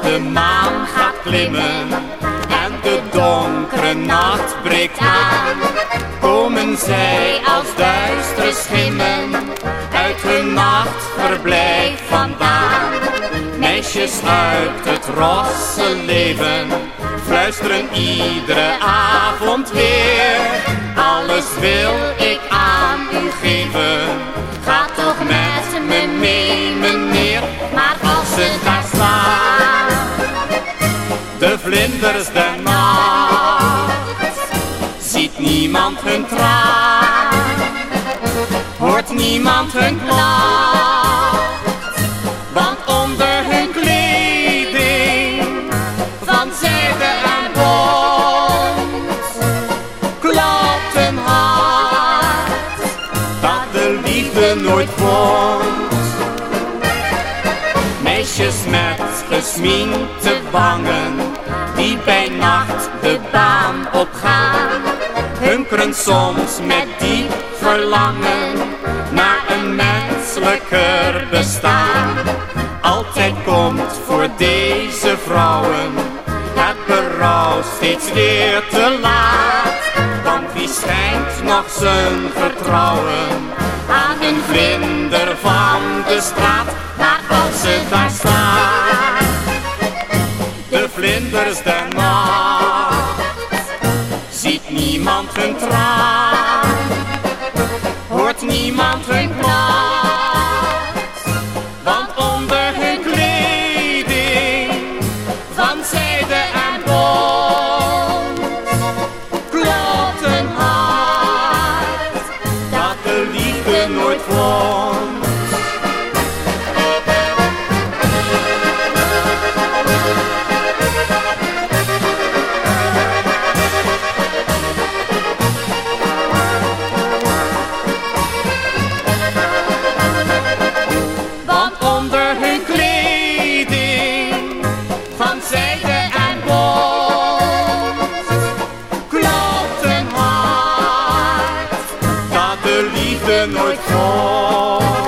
de maan gaat klimmen en de donkere nacht breekt aan, komen zij als duistere schimmen uit hun nachtverblijf vandaan. Meisjes uit het rosse leven fluisteren iedere avond weer. Alles wil ik de vlinders der nacht, ziet niemand hun traan, hoort niemand hun klacht. Want onder hun kleding van zijde en bont klopt een hart dat de liefde nooit vond. Meisjes met gesminkte wangen die bij nacht de baan opgaan, hunkeren soms met diep verlangen naar een menselijker bestaan. Altijd komt voor deze vrouwen het berouw steeds weer te laat. Want wie schenkt nog zijn vertrouwen aan een vlinder van de straat? Der nacht, ziet niemand hun traan, hoort niemand hun klacht. Want onder hun kleding van zijde en bont klopt een hart dat de liefde nooit vond. Liefde nooit vond.